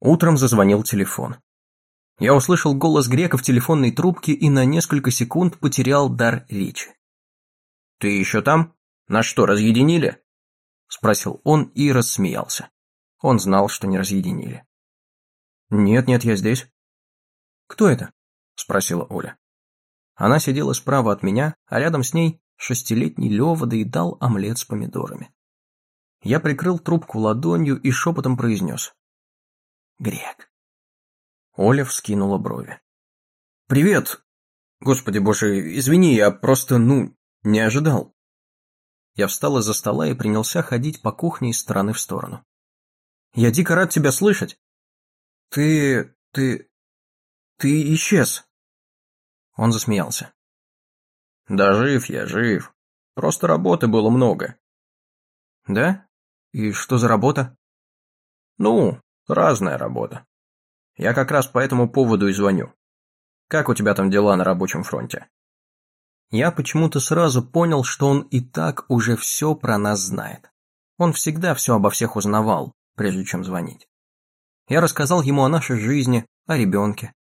Утром зазвонил телефон. Я услышал голос грека в телефонной трубке и на несколько секунд потерял дар речи. «Ты еще там? Нас что, разъединили?» Спросил он и рассмеялся. Он знал, что не разъединили. «Нет-нет, я здесь». «Кто это?» Спросила Оля. Она сидела справа от меня, а рядом с ней шестилетний Лёва доедал омлет с помидорами. Я прикрыл трубку ладонью и шепотом произнес. Грек. Оля вскинула брови. «Привет! Господи боже, извини, я просто, ну, не ожидал». Я встал из-за стола и принялся ходить по кухне из стороны в сторону. «Я дико рад тебя слышать!» «Ты... ты... ты исчез!» Он засмеялся. «Да жив я, жив. Просто работы было много». «Да? И что за работа?» «Ну, Разная работа. Я как раз по этому поводу и звоню. Как у тебя там дела на рабочем фронте? Я почему-то сразу понял, что он и так уже все про нас знает. Он всегда все обо всех узнавал, прежде чем звонить. Я рассказал ему о нашей жизни, о ребенке.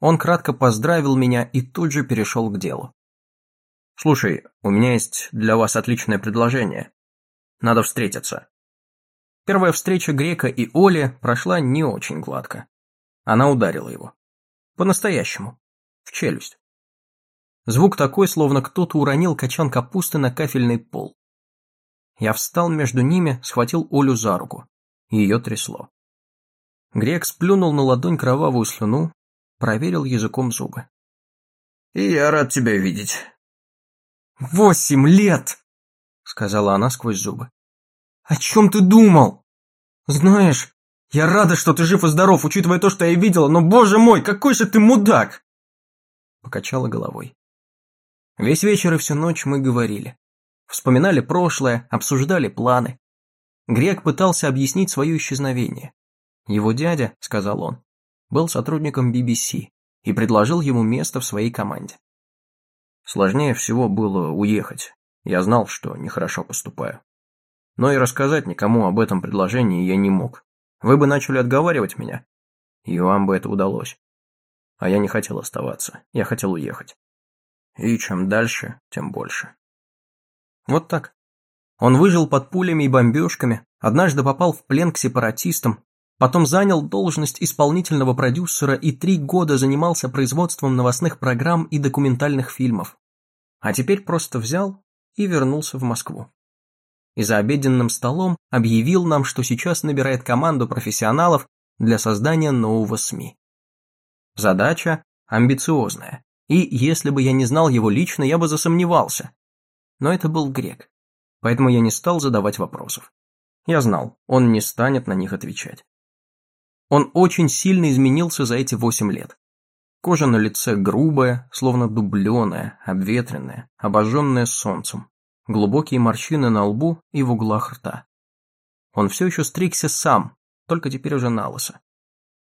Он кратко поздравил меня и тут же перешел к делу. «Слушай, у меня есть для вас отличное предложение. Надо встретиться. Первая встреча Грека и Оли прошла не очень гладко. Она ударила его. По-настоящему. В челюсть. Звук такой, словно кто-то уронил качан капусты на кафельный пол. Я встал между ними, схватил Олю за руку. Ее трясло. Грек сплюнул на ладонь кровавую слюну, проверил языком зубы. «И я рад тебя видеть». «Восемь лет!» — сказала она сквозь зубы. «О чем ты думал?» «Знаешь, я рада, что ты жив и здоров, учитывая то, что я видела, но, боже мой, какой же ты мудак!» Покачала головой. Весь вечер и всю ночь мы говорили. Вспоминали прошлое, обсуждали планы. Грек пытался объяснить свое исчезновение. Его дядя, сказал он, был сотрудником BBC и предложил ему место в своей команде. Сложнее всего было уехать. Я знал, что нехорошо поступаю. Но и рассказать никому об этом предложении я не мог. Вы бы начали отговаривать меня, и вам бы это удалось. А я не хотел оставаться, я хотел уехать. И чем дальше, тем больше. Вот так. Он выжил под пулями и бомбежками, однажды попал в плен к сепаратистам, потом занял должность исполнительного продюсера и три года занимался производством новостных программ и документальных фильмов. А теперь просто взял и вернулся в Москву и за обеденным столом объявил нам, что сейчас набирает команду профессионалов для создания нового СМИ. Задача амбициозная, и если бы я не знал его лично, я бы засомневался. Но это был грек, поэтому я не стал задавать вопросов. Я знал, он не станет на них отвечать. Он очень сильно изменился за эти восемь лет. Кожа на лице грубая, словно дубленая, обветренная, обожженная солнцем глубокие морщины на лбу и в углах рта. Он все еще стригся сам, только теперь уже на лысо.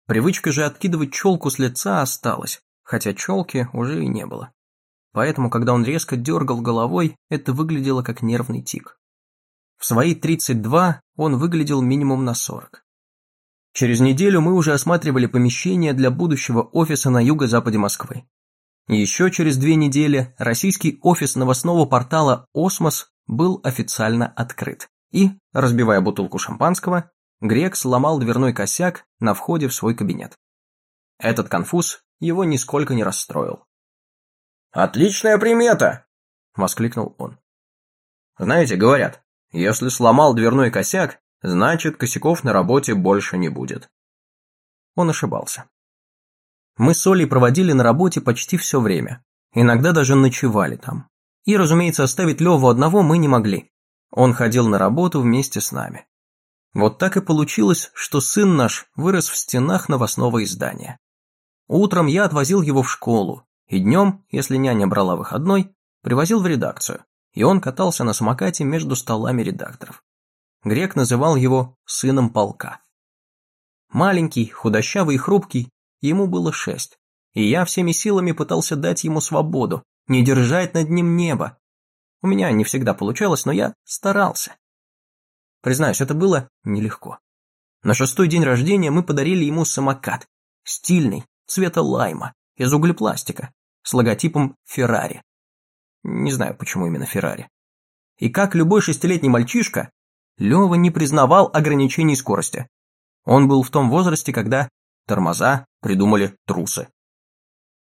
Привычка же откидывать челку с лица осталась, хотя челки уже и не было. Поэтому, когда он резко дергал головой, это выглядело как нервный тик. В свои 32 он выглядел минимум на 40. Через неделю мы уже осматривали помещение для будущего офиса на юго-западе Москвы. Еще через две недели российский офис новостного портала «Осмос» был официально открыт. И, разбивая бутылку шампанского, Грек сломал дверной косяк на входе в свой кабинет. Этот конфуз его нисколько не расстроил. «Отличная примета!» – воскликнул он. «Знаете, говорят, если сломал дверной косяк, значит, косяков на работе больше не будет». Он ошибался. Мы с Олей проводили на работе почти все время, иногда даже ночевали там. И, разумеется, оставить Леву одного мы не могли. Он ходил на работу вместе с нами. Вот так и получилось, что сын наш вырос в стенах новостного издания. Утром я отвозил его в школу, и днем, если няня брала выходной, привозил в редакцию, и он катался на самокате между столами редакторов. Грек называл его «сыном полка». Маленький, худощавый и хрупкий, Ему было шесть, и я всеми силами пытался дать ему свободу, не держать над ним небо. У меня не всегда получалось, но я старался. Признаюсь, это было нелегко. На шестой день рождения мы подарили ему самокат, стильный, цвета лайма, из углепластика, с логотипом Феррари. Не знаю, почему именно Феррари. И как любой шестилетний мальчишка, Лёва не признавал ограничений скорости. Он был в том возрасте, когда тормоза придумали трусы.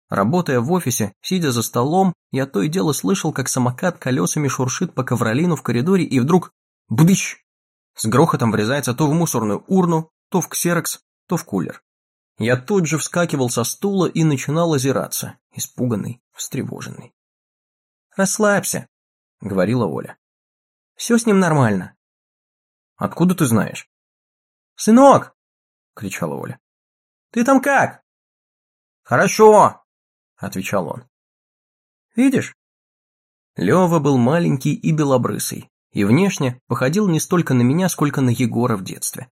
Работая в офисе, сидя за столом, я то и дело слышал, как самокат колесами шуршит по ковролину в коридоре и вдруг бдыщ! С грохотом врезается то в мусорную урну, то в ксерокс, то в кулер. Я тут же вскакивал со стула и начинал озираться, испуганный, встревоженный. «Расслабься», — говорила Оля. «Все с ним нормально». «Откуда ты знаешь?» «Сынок!» — кричала Оля. «Ты там как?» «Хорошо!» отвечал он. «Видишь?» Лёва был маленький и белобрысый, и внешне походил не столько на меня, сколько на Егора в детстве.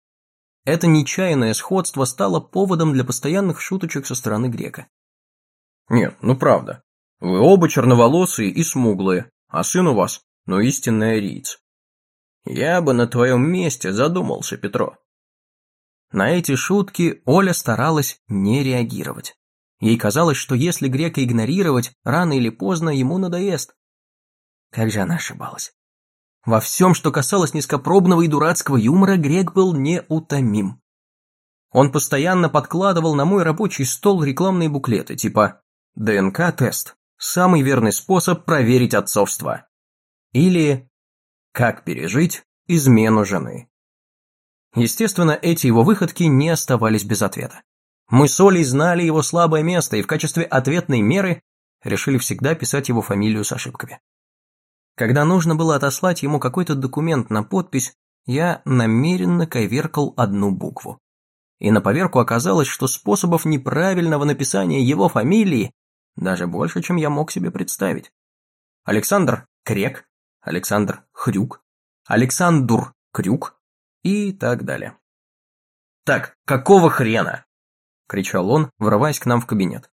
Это нечаянное сходство стало поводом для постоянных шуточек со стороны грека. «Нет, ну правда. Вы оба черноволосые и смуглые, а сын у вас, ну истинный ариец. Я бы на твоем месте задумался, Петро». На эти шутки Оля старалась не реагировать. Ей казалось, что если грека игнорировать, рано или поздно ему надоест. Как же она ошибалась. Во всем, что касалось низкопробного и дурацкого юмора, грек был неутомим. Он постоянно подкладывал на мой рабочий стол рекламные буклеты, типа «ДНК-тест. Самый верный способ проверить отцовство». Или «Как пережить измену жены». Естественно, эти его выходки не оставались без ответа. Мы с Олей знали его слабое место и в качестве ответной меры решили всегда писать его фамилию с ошибками. Когда нужно было отослать ему какой-то документ на подпись, я намеренно коверкал одну букву. И на поверку оказалось, что способов неправильного написания его фамилии даже больше, чем я мог себе представить. Александр Крек, Александр Хрюк, Александр Крюк и так далее. Так, какого хрена? кричал он, врываясь к нам в кабинет.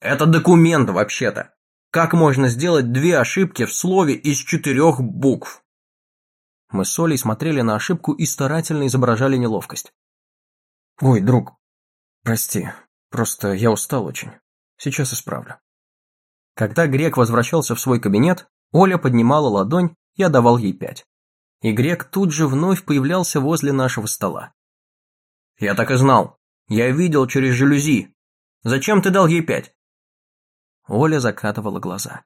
«Это документ, вообще-то! Как можно сделать две ошибки в слове из четырех букв?» Мы с Олей смотрели на ошибку и старательно изображали неловкость. «Ой, друг, прости, просто я устал очень. Сейчас исправлю». Когда Грек возвращался в свой кабинет, Оля поднимала ладонь, я давал ей пять. И Грек тут же вновь появлялся возле нашего стола. «Я так и знал. Я видел через жалюзи. Зачем ты дал ей пять?» Оля закатывала глаза.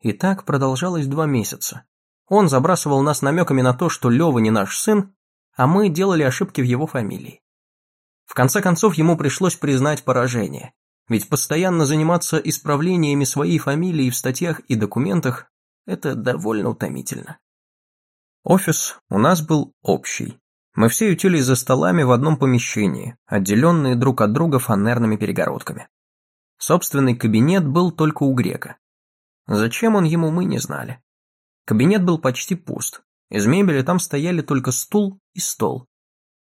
И так продолжалось два месяца. Он забрасывал нас намеками на то, что Лёва не наш сын, а мы делали ошибки в его фамилии. В конце концов, ему пришлось признать поражение, ведь постоянно заниматься исправлениями своей фамилии в статьях и документах – это довольно утомительно. Офис у нас был общий, мы все ютились за столами в одном помещении, отделенные друг от друга фанерными перегородками. Собственный кабинет был только у грека. Зачем он ему, мы не знали. Кабинет был почти пуст. Из мебели там стояли только стул и стол.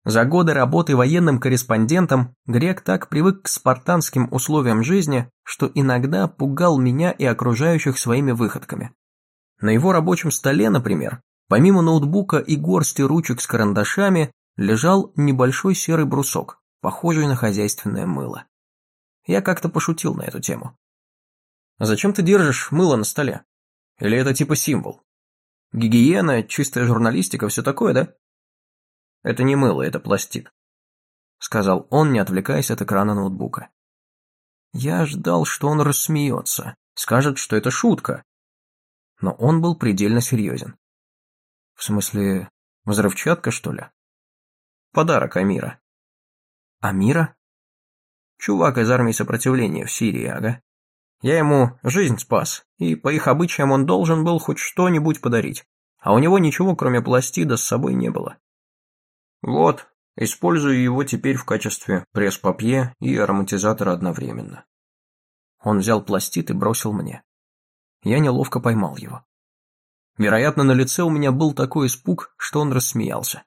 За годы работы военным корреспондентом Грек так привык к спартанским условиям жизни, что иногда пугал меня и окружающих своими выходками. На его рабочем столе, например, Помимо ноутбука и горсти ручек с карандашами, лежал небольшой серый брусок, похожий на хозяйственное мыло. Я как-то пошутил на эту тему. «Зачем ты держишь мыло на столе? Или это типа символ? Гигиена, чистая журналистика, все такое, да?» «Это не мыло, это пластик», — сказал он, не отвлекаясь от экрана ноутбука. Я ждал, что он рассмеется, скажет, что это шутка. Но он был предельно серьезен. В смысле, взрывчатка, что ли? Подарок Амира. Амира? Чувак из армии сопротивления в Сирии, ага. Я ему жизнь спас, и по их обычаям он должен был хоть что-нибудь подарить. А у него ничего, кроме пластида, с собой не было. Вот, использую его теперь в качестве пресс-папье и ароматизатора одновременно. Он взял пластид и бросил мне. Я неловко поймал его. Вероятно, на лице у меня был такой испуг, что он рассмеялся.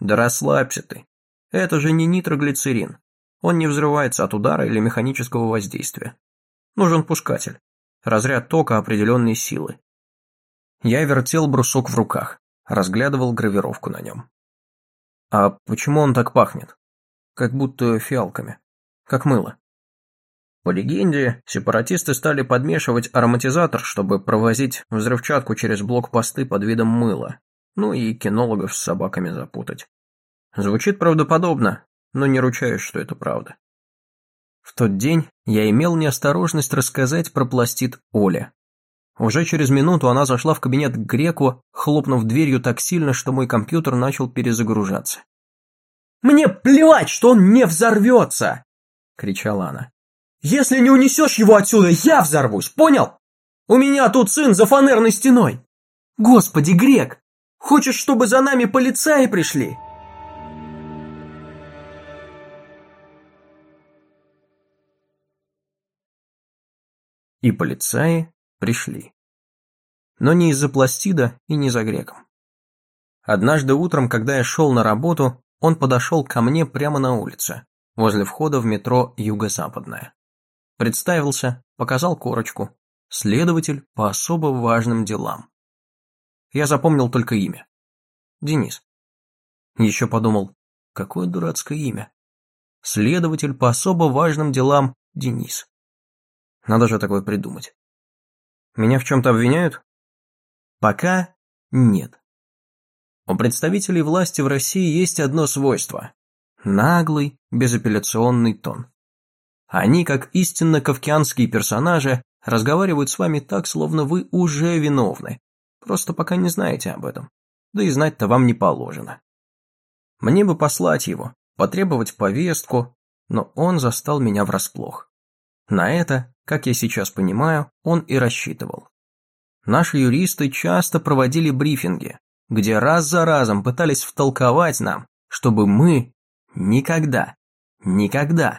«Да расслабься ты. Это же не нитроглицерин. Он не взрывается от удара или механического воздействия. Нужен пускатель. Разряд тока определенной силы. Я вертел брусок в руках, разглядывал гравировку на нем. А почему он так пахнет? Как будто фиалками. Как мыло. По легенде, сепаратисты стали подмешивать ароматизатор, чтобы провозить взрывчатку через блокпосты под видом мыла. Ну и кинологов с собаками запутать. Звучит правдоподобно, но не ручаюсь, что это правда. В тот день я имел неосторожность рассказать про пластид Оле. Уже через минуту она зашла в кабинет к Греку, хлопнув дверью так сильно, что мой компьютер начал перезагружаться. «Мне плевать, что он не взорвется!» — кричала она. «Если не унесешь его отсюда, я взорвусь, понял? У меня тут сын за фанерной стеной! Господи, Грек, хочешь, чтобы за нами полицаи пришли?» И полицаи пришли. Но не из-за пластида и не за греком. Однажды утром, когда я шел на работу, он подошел ко мне прямо на улице, возле входа в метро Юго-Западное. Представился, показал корочку. Следователь по особо важным делам. Я запомнил только имя. Денис. Еще подумал, какое дурацкое имя. Следователь по особо важным делам Денис. Надо же такое придумать. Меня в чем-то обвиняют? Пока нет. У представителей власти в России есть одно свойство – наглый, безапелляционный тон. Они, как истинно кавкианские персонажи, разговаривают с вами так, словно вы уже виновны, просто пока не знаете об этом, да и знать-то вам не положено. Мне бы послать его, потребовать повестку, но он застал меня врасплох. На это, как я сейчас понимаю, он и рассчитывал. Наши юристы часто проводили брифинги, где раз за разом пытались втолковать нам, чтобы мы никогда, никогда,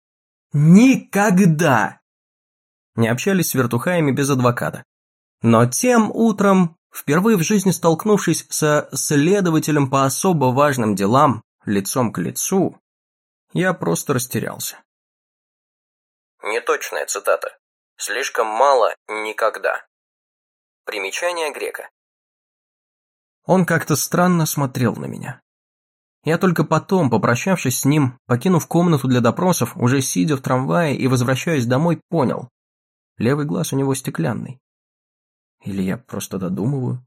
никогда! Не общались с вертухаями без адвоката. Но тем утром, впервые в жизни столкнувшись со следователем по особо важным делам лицом к лицу, я просто растерялся. Неточная цитата. Слишком мало никогда. Примечание грека. Он как-то странно смотрел на меня. Я только потом, попрощавшись с ним, покинув комнату для допросов, уже сидя в трамвае и возвращаясь домой, понял. Левый глаз у него стеклянный. Или я просто додумываю?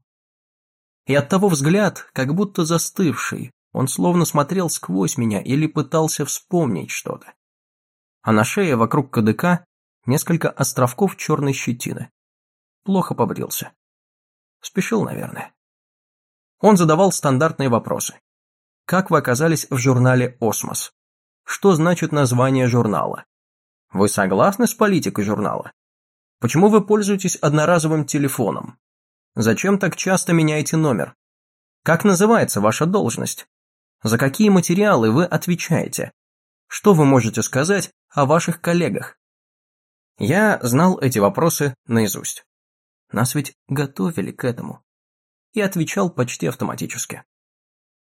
И оттого взгляд, как будто застывший, он словно смотрел сквозь меня или пытался вспомнить что-то. А на шее вокруг КДК несколько островков черной щетины. Плохо побрился. Спешил, наверное. Он задавал стандартные вопросы. Как вы оказались в журнале «Осмос»? Что значит название журнала? Вы согласны с политикой журнала? Почему вы пользуетесь одноразовым телефоном? Зачем так часто меняете номер? Как называется ваша должность? За какие материалы вы отвечаете? Что вы можете сказать о ваших коллегах? Я знал эти вопросы наизусть. Нас ведь готовили к этому. И отвечал почти автоматически.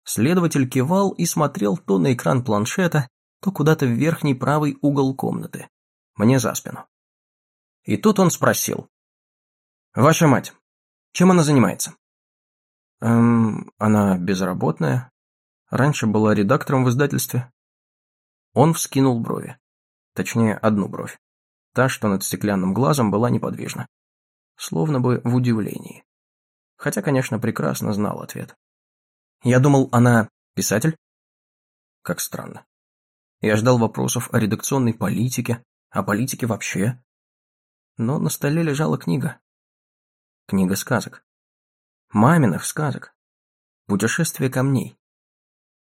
Следователь кивал и смотрел то на экран планшета, то куда-то в верхний правый угол комнаты, мне за спину. И тут он спросил. «Ваша мать, чем она занимается?» «Эм, она безработная. Раньше была редактором в издательстве». Он вскинул брови. Точнее, одну бровь. Та, что над стеклянным глазом, была неподвижна. Словно бы в удивлении. Хотя, конечно, прекрасно знал ответ. Я думал, она писатель? Как странно. Я ждал вопросов о редакционной политике, о политике вообще. Но на столе лежала книга. Книга сказок. Маминых сказок. Путешествие камней.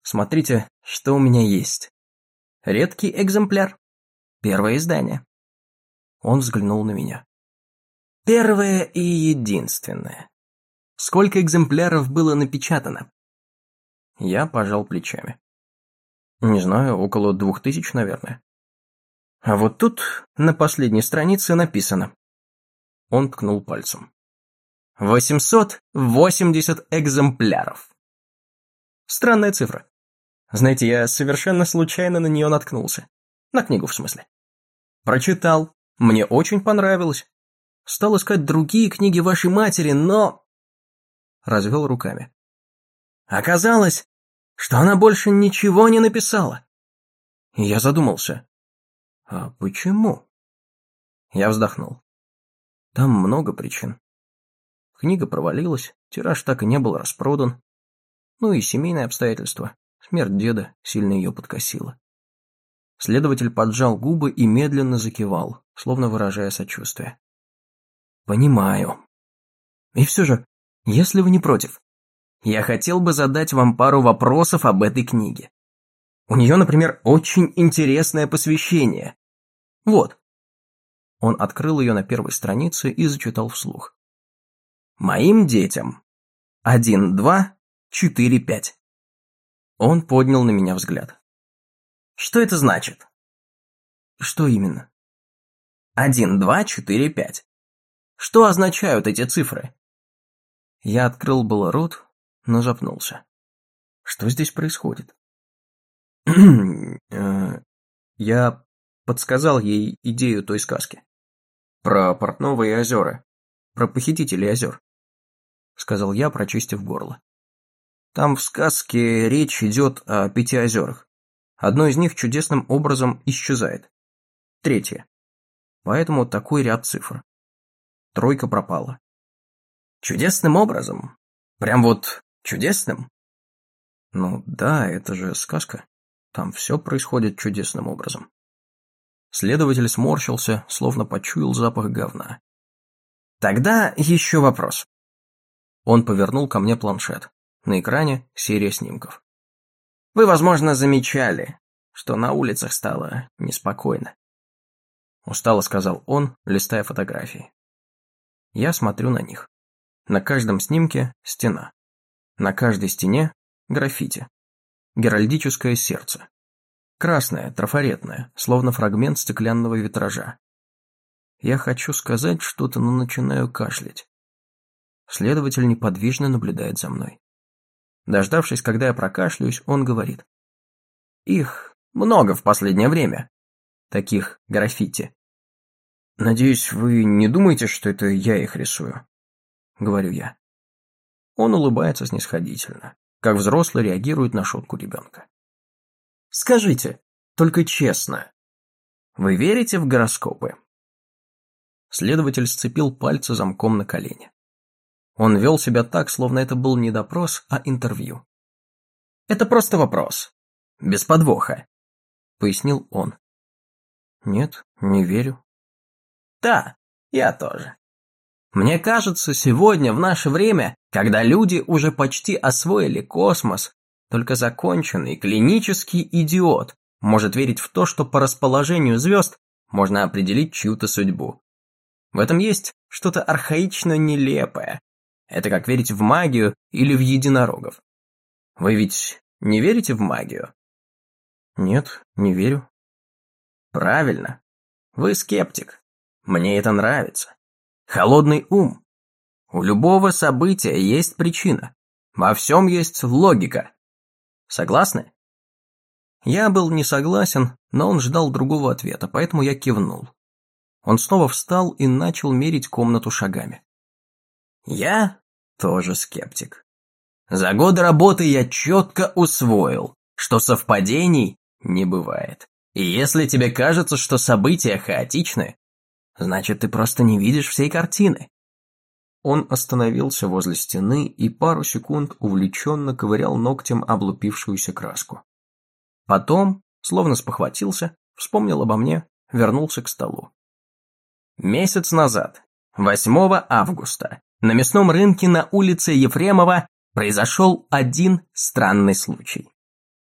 Смотрите, что у меня есть. Редкий экземпляр. Первое издание. Он взглянул на меня. Первое и единственное. Сколько экземпляров было напечатано? Я пожал плечами. Не знаю, около двух тысяч, наверное. А вот тут на последней странице написано. Он ткнул пальцем. 880 экземпляров. Странная цифра. Знаете, я совершенно случайно на нее наткнулся. На книгу, в смысле. Прочитал. Мне очень понравилось. Стал искать другие книги вашей матери, но... Развел руками. Оказалось, что она больше ничего не написала. Я задумался. А почему? Я вздохнул. Там много причин. Книга провалилась, тираж так и не был распродан. Ну и семейные обстоятельства. Смерть деда сильно ее подкосила. Следователь поджал губы и медленно закивал, словно выражая сочувствие. «Понимаю. И все же, если вы не против, я хотел бы задать вам пару вопросов об этой книге. У нее, например, очень интересное посвящение. Вот». Он открыл ее на первой странице и зачитал вслух. «Моим детям. Один, два, четыре, пять». Он поднял на меня взгляд. Что это значит? Что именно? Один, два, четыре, пять. Что означают эти цифры? Я открыл было рот, но запнулся. Что здесь происходит? Э, я подсказал ей идею той сказки. Про портного и озера. Про похитителей озер. Сказал я, прочистив горло. Там в сказке речь идет о пяти озерах. Одно из них чудесным образом исчезает. Третье. Поэтому такой ряд цифр. Тройка пропала. Чудесным образом? Прям вот чудесным? Ну да, это же сказка. Там все происходит чудесным образом. Следователь сморщился, словно почуял запах говна. Тогда еще вопрос. Он повернул ко мне планшет. На экране серия снимков. Вы, возможно, замечали, что на улицах стало неспокойно. Устало сказал он, листая фотографии. Я смотрю на них. На каждом снимке стена. На каждой стене граффити. Геральдическое сердце. Красное, трафаретное, словно фрагмент стеклянного витража. Я хочу сказать что-то, но начинаю кашлять. Следователь неподвижно наблюдает за мной. Дождавшись, когда я прокашлюсь, он говорит. Их много в последнее время. Таких граффити. Надеюсь, вы не думаете, что это я их рисую? Говорю я. Он улыбается снисходительно, как взрослый реагирует на шутку ребенка. Скажите, только честно, вы верите в гороскопы? Следователь сцепил пальцы замком на колене. Он вел себя так, словно это был не допрос, а интервью. «Это просто вопрос. Без подвоха», — пояснил он. «Нет, не верю». «Да, я тоже. Мне кажется, сегодня, в наше время, когда люди уже почти освоили космос, только законченный клинический идиот может верить в то, что по расположению звезд можно определить чью-то судьбу. В этом есть что-то архаично нелепое, это как верить в магию или в единорогов. Вы ведь не верите в магию? Нет, не верю. Правильно. Вы скептик. Мне это нравится. Холодный ум. У любого события есть причина. Во всем есть логика. Согласны? Я был не согласен, но он ждал другого ответа, поэтому я кивнул. Он снова встал и начал мерить комнату шагами. Я тоже скептик. За годы работы я четко усвоил, что совпадений не бывает. И если тебе кажется, что события хаотичны, значит ты просто не видишь всей картины. Он остановился возле стены и пару секунд увлеченно ковырял ногтем облупившуюся краску. Потом, словно спохватился, вспомнил обо мне, вернулся к столу. Месяц назад, 8 августа, на мясном рынке на улице Ефремова произошел один странный случай.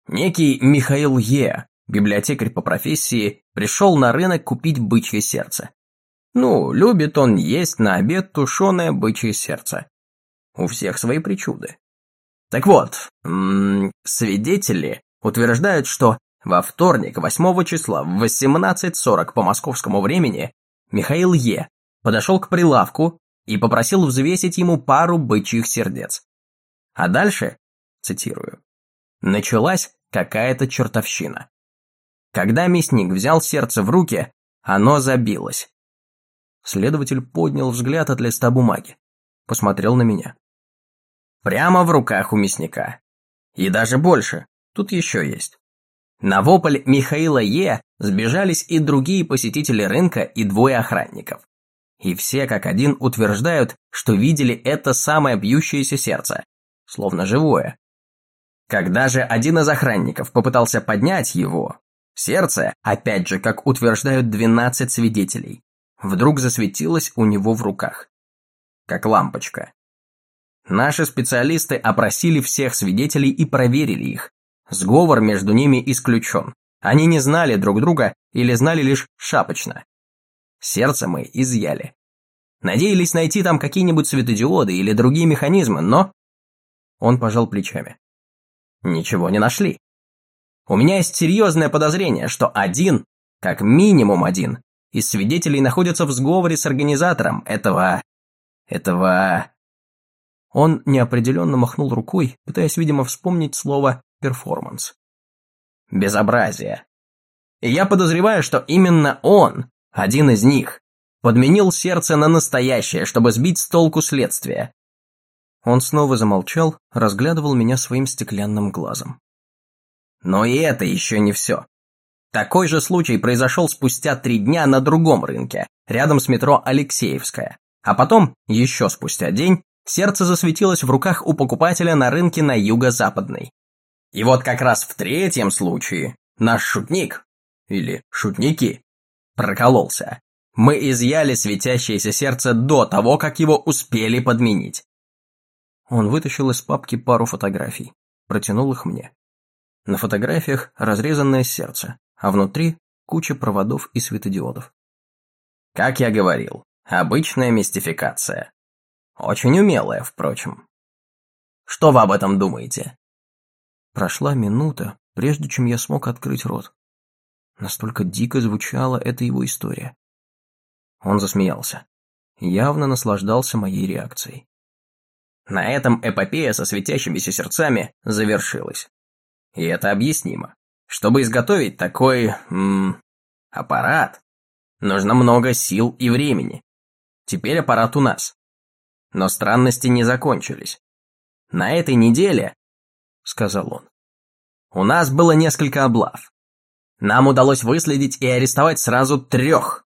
Некий Михаил Е., библиотекарь по профессии, пришел на рынок купить бычье сердце. Ну, любит он есть на обед тушеное бычье сердце. У всех свои причуды. Так вот, м -м, свидетели утверждают, что во вторник, 8 числа, в 18.40 по московскому времени, Михаил Е. подошел к прилавку и попросил взвесить ему пару бычьих сердец. А дальше, цитирую, началась какая-то чертовщина. Когда мясник взял сердце в руки, оно забилось. Следователь поднял взгляд от листа бумаги, посмотрел на меня. Прямо в руках у мясника. И даже больше, тут еще есть. На вопль Михаила Е. сбежались и другие посетители рынка и двое охранников. И все как один утверждают, что видели это самое бьющееся сердце, словно живое. Когда же один из охранников попытался поднять его, сердце, опять же, как утверждают 12 свидетелей, вдруг засветилось у него в руках. Как лампочка. Наши специалисты опросили всех свидетелей и проверили их. Сговор между ними исключен. Они не знали друг друга или знали лишь шапочно. Сердце мы изъяли. Надеялись найти там какие-нибудь светодиоды или другие механизмы, но... Он пожал плечами. Ничего не нашли. У меня есть серьезное подозрение, что один, как минимум один, из свидетелей находится в сговоре с организатором этого... этого... Он неопределенно махнул рукой, пытаясь, видимо, вспомнить слово «перформанс». Безобразие. И я подозреваю, что именно он, один из них, подменил сердце на настоящее, чтобы сбить с толку следствие. Он снова замолчал, разглядывал меня своим стеклянным глазом. Но и это еще не все. Такой же случай произошел спустя три дня на другом рынке, рядом с метро Алексеевская. А потом, еще спустя день, сердце засветилось в руках у покупателя на рынке на юго-западной. И вот как раз в третьем случае наш шутник, или шутники, прокололся. Мы изъяли светящееся сердце до того, как его успели подменить. Он вытащил из папки пару фотографий, протянул их мне. На фотографиях разрезанное сердце, а внутри куча проводов и светодиодов. Как я говорил, обычная мистификация. Очень умелая, впрочем. Что вы об этом думаете? Прошла минута, прежде чем я смог открыть рот. Настолько дико звучала эта его история. Он засмеялся. Явно наслаждался моей реакцией. На этом эпопея со светящимися сердцами завершилась. И это объяснимо. Чтобы изготовить такой... М, аппарат, нужно много сил и времени. Теперь аппарат у нас. Но странности не закончились. На этой неделе, сказал он, у нас было несколько облав. Нам удалось выследить и арестовать сразу трех.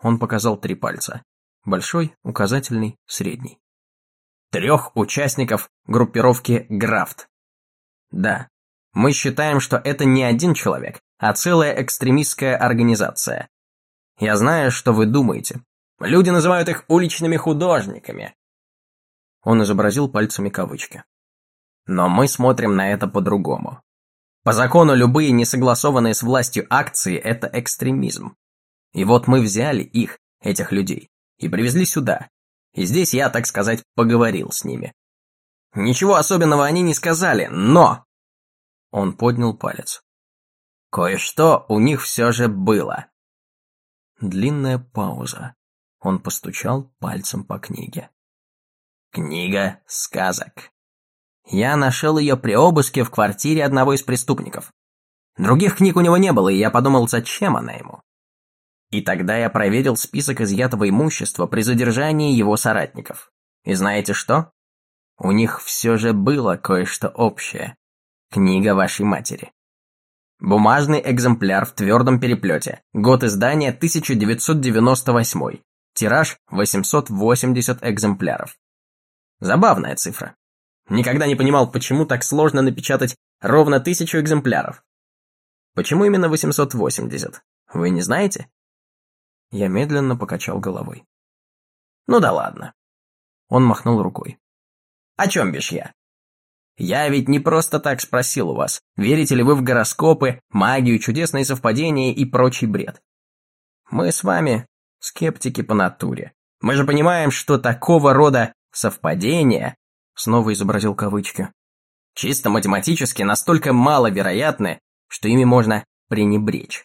Он показал три пальца. Большой, указательный, средний. Трех участников группировки Графт. Да, мы считаем, что это не один человек, а целая экстремистская организация. Я знаю, что вы думаете. Люди называют их уличными художниками. Он изобразил пальцами кавычки. Но мы смотрим на это по-другому. По закону любые несогласованные с властью акции – это экстремизм. И вот мы взяли их, этих людей, и привезли сюда. И здесь я, так сказать, поговорил с ними. Ничего особенного они не сказали, но... Он поднял палец. Кое-что у них все же было. Длинная пауза. Он постучал пальцем по книге. Книга сказок. Я нашел ее при обыске в квартире одного из преступников. Других книг у него не было, и я подумал, зачем она ему. И тогда я проверил список изъятого имущества при задержании его соратников. И знаете что? У них все же было кое-что общее. Книга вашей матери. Бумажный экземпляр в твердом переплете. Год издания 1998. Тираж 880 экземпляров. Забавная цифра. Никогда не понимал, почему так сложно напечатать ровно тысячу экземпляров. Почему именно 880? Вы не знаете? Я медленно покачал головой. Ну да ладно. Он махнул рукой. О чем бишь я? Я ведь не просто так спросил у вас, верите ли вы в гороскопы, магию, чудесные совпадения и прочий бред. Мы с вами скептики по натуре. Мы же понимаем, что такого рода совпадения, снова изобразил кавычки, чисто математически настолько маловероятны, что ими можно пренебречь.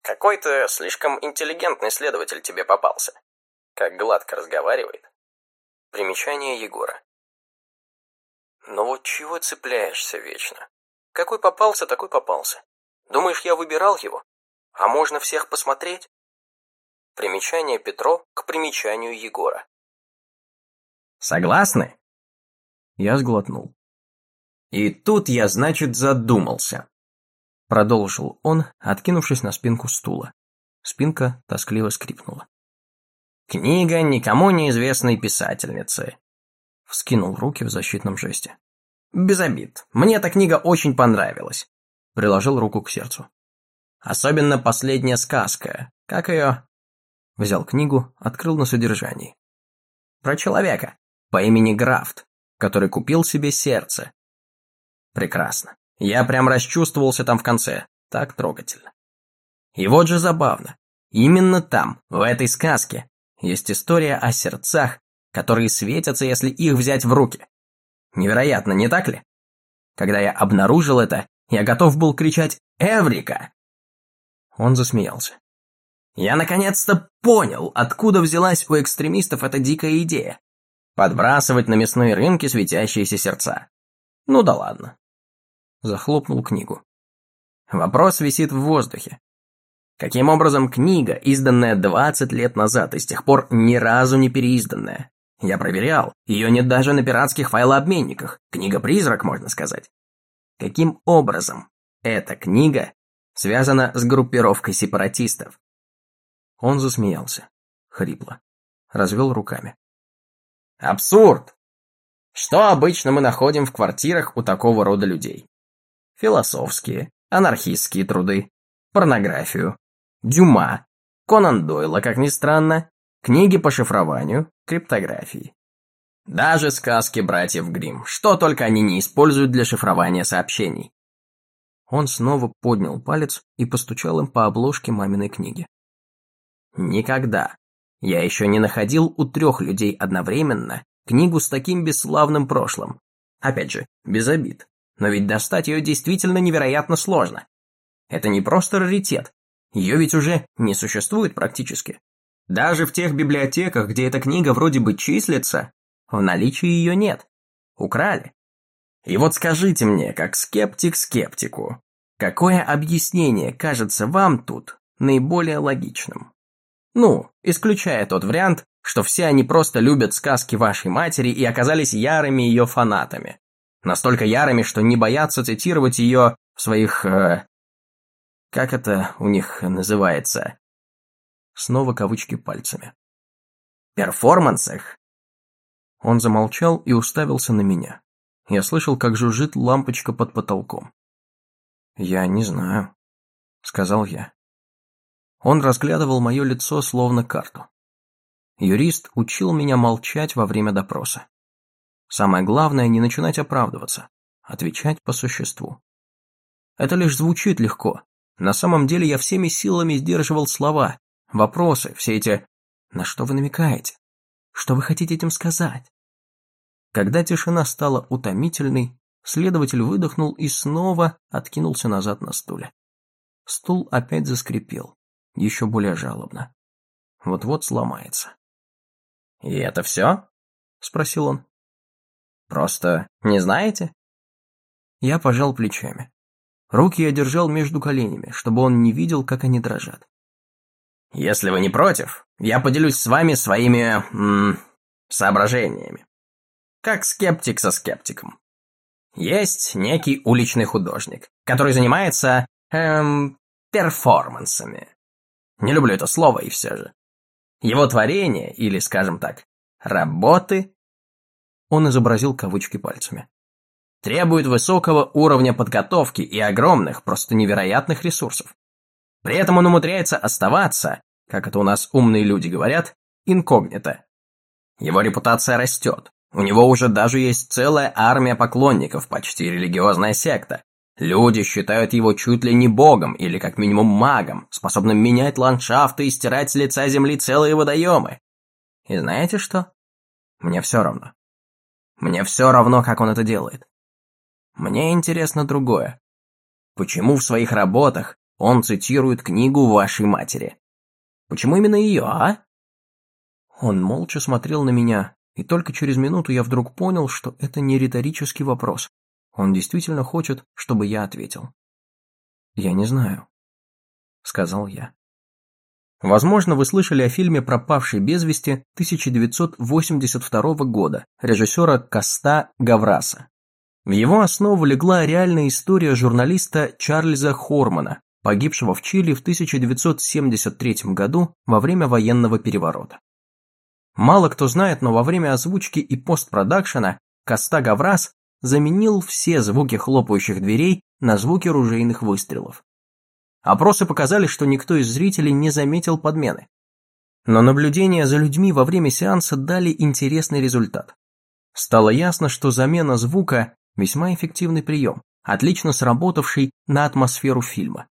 Какой-то слишком интеллигентный следователь тебе попался. Как гладко разговаривает. Примечание Егора. Но вот чего цепляешься вечно? Какой попался, такой попался. Думаешь, я выбирал его? А можно всех посмотреть? Примечание Петро к примечанию Егора. Согласны? Я сглотнул. И тут я, значит, задумался. Продолжил он, откинувшись на спинку стула. Спинка тоскливо скрипнула. Книга никому неизвестной писательницы. Вскинул руки в защитном жесте. Без обид. Мне эта книга очень понравилась. Приложил руку к сердцу. Особенно последняя сказка. Как ее? Взял книгу, открыл на содержании. Про человека по имени Графт, который купил себе сердце. Прекрасно. Я прям расчувствовался там в конце. Так трогательно. И вот же забавно. Именно там, в этой сказке, есть история о сердцах, которые светятся, если их взять в руки. Невероятно, не так ли? Когда я обнаружил это, я готов был кричать «Эврика!». Он засмеялся. Я наконец-то понял, откуда взялась у экстремистов эта дикая идея. Подбрасывать на мясные рынки светящиеся сердца. Ну да ладно. Захлопнул книгу. Вопрос висит в воздухе. Каким образом книга, изданная 20 лет назад и с тех пор ни разу не переизданная? Я проверял, ее нет даже на пиратских файлообменниках. Книга-призрак, можно сказать. Каким образом эта книга связана с группировкой сепаратистов? Он засмеялся, хрипло, развел руками. Абсурд! Что обычно мы находим в квартирах у такого рода людей? Философские, анархистские труды, порнографию, Дюма, Конан Дойла, как ни странно, книги по шифрованию, криптографии. Даже сказки братьев Гримм, что только они не используют для шифрования сообщений. Он снова поднял палец и постучал им по обложке маминой книги. Никогда, я еще не находил у трех людей одновременно книгу с таким бесславным прошлым. Опять же, без обид. Но ведь достать ее действительно невероятно сложно. Это не просто раритет. Ее ведь уже не существует практически. Даже в тех библиотеках, где эта книга вроде бы числится, в наличии ее нет. Украли. И вот скажите мне, как скептик скептику, какое объяснение кажется вам тут наиболее логичным? Ну, исключая тот вариант, что все они просто любят сказки вашей матери и оказались ярыми ее фанатами. Настолько ярыми, что не боятся цитировать ее в своих... Э, как это у них называется? Снова кавычки пальцами. Перформансах? Он замолчал и уставился на меня. Я слышал, как жужжит лампочка под потолком. «Я не знаю», — сказал я. Он разглядывал мое лицо словно карту. Юрист учил меня молчать во время допроса. Самое главное не начинать оправдываться, отвечать по существу. Это лишь звучит легко. На самом деле я всеми силами сдерживал слова, вопросы, все эти «на что вы намекаете? Что вы хотите этим сказать?» Когда тишина стала утомительной, следователь выдохнул и снова откинулся назад на стуле. Стул опять заскрипел еще более жалобно. Вот-вот сломается. «И это все?» – спросил он. «Просто не знаете?» Я пожал плечами. Руки я держал между коленями, чтобы он не видел, как они дрожат. «Если вы не против, я поделюсь с вами своими... М, соображениями. Как скептик со скептиком. Есть некий уличный художник, который занимается... эм... перформансами. Не люблю это слово и все же. Его творение, или, скажем так, работы, он изобразил кавычки пальцами, требует высокого уровня подготовки и огромных, просто невероятных ресурсов. При этом он умудряется оставаться, как это у нас умные люди говорят, инкогнито. Его репутация растет. У него уже даже есть целая армия поклонников, почти религиозная секта. Люди считают его чуть ли не богом или как минимум магом, способным менять ландшафты и стирать с лица земли целые водоемы. И знаете что? Мне все равно. Мне все равно, как он это делает. Мне интересно другое. Почему в своих работах он цитирует книгу вашей матери? Почему именно ее, а? Он молча смотрел на меня, и только через минуту я вдруг понял, что это не риторический вопрос. Он действительно хочет, чтобы я ответил. «Я не знаю», — сказал я. Возможно, вы слышали о фильме «Пропавший без вести» 1982 года режиссера Коста Гавраса. В его основу легла реальная история журналиста Чарльза Хормана, погибшего в Чили в 1973 году во время военного переворота. Мало кто знает, но во время озвучки и постпродакшена Коста Гаврас заменил все звуки хлопающих дверей на звуки ружейных выстрелов. Опросы показали, что никто из зрителей не заметил подмены. Но наблюдения за людьми во время сеанса дали интересный результат. Стало ясно, что замена звука – весьма эффективный прием, отлично сработавший на атмосферу фильма.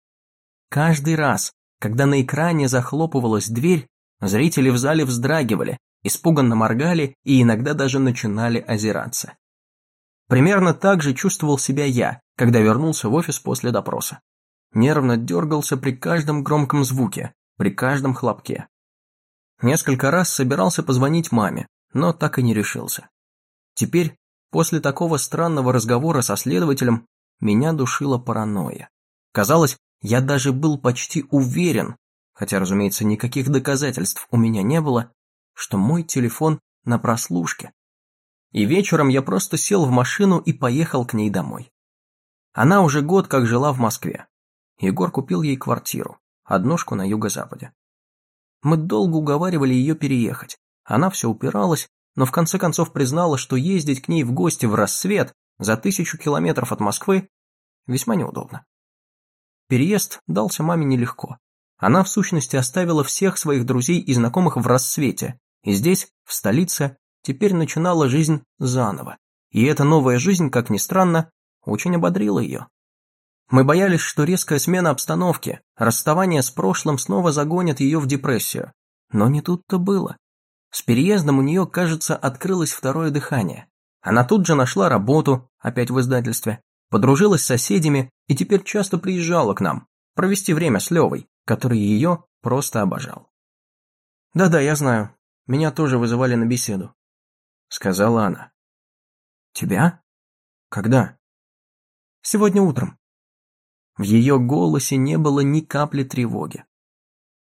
Каждый раз, когда на экране захлопывалась дверь, зрители в зале вздрагивали, испуганно моргали и иногда даже начинали озираться. Примерно так же чувствовал себя я, когда вернулся в офис после допроса. Нервно дергался при каждом громком звуке, при каждом хлопке. Несколько раз собирался позвонить маме, но так и не решился. Теперь, после такого странного разговора со следователем, меня душила паранойя. Казалось, я даже был почти уверен, хотя, разумеется, никаких доказательств у меня не было, что мой телефон на прослушке, и вечером я просто сел в машину и поехал к ней домой. Она уже год как жила в Москве. Егор купил ей квартиру, однушку на юго-западе. Мы долго уговаривали ее переехать. Она все упиралась, но в конце концов признала, что ездить к ней в гости в рассвет за тысячу километров от Москвы весьма неудобно. Переезд дался маме нелегко. Она в сущности оставила всех своих друзей и знакомых в рассвете, и здесь, в столице, теперь начинала жизнь заново. И эта новая жизнь, как ни странно, очень ободрила ее. Мы боялись, что резкая смена обстановки, расставание с прошлым снова загонит ее в депрессию. Но не тут-то было. С переездом у нее, кажется, открылось второе дыхание. Она тут же нашла работу, опять в издательстве, подружилась с соседями и теперь часто приезжала к нам, провести время с Левой, который ее просто обожал. «Да-да, я знаю. Меня тоже вызывали на беседу сказала она. «Тебя? Когда?» «Сегодня утром». В ее голосе не было ни капли тревоги.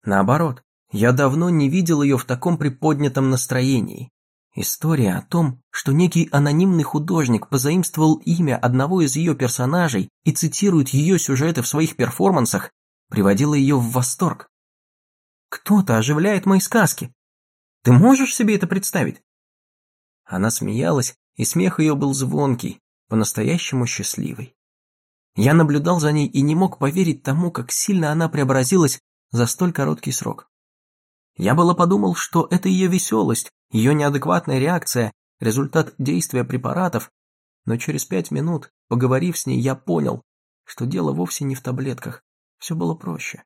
Наоборот, я давно не видел ее в таком приподнятом настроении. История о том, что некий анонимный художник позаимствовал имя одного из ее персонажей и цитирует ее сюжеты в своих перформансах, приводила ее в восторг. «Кто-то оживляет мои сказки. Ты можешь себе это представить? Она смеялась, и смех ее был звонкий, по-настоящему счастливый. Я наблюдал за ней и не мог поверить тому, как сильно она преобразилась за столь короткий срок. Я было подумал, что это ее веселость, ее неадекватная реакция, результат действия препаратов, но через пять минут, поговорив с ней, я понял, что дело вовсе не в таблетках, все было проще.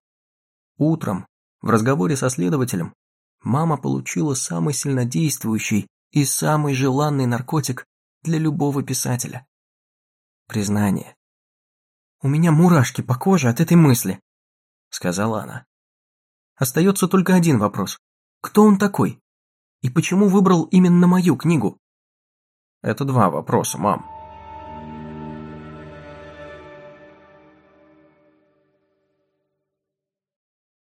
Утром, в разговоре со следователем, мама получила самый сильнодействующий и самый желанный наркотик для любого писателя. Признание. «У меня мурашки по коже от этой мысли», — сказала она. «Остается только один вопрос. Кто он такой? И почему выбрал именно мою книгу?» «Это два вопроса, мам»,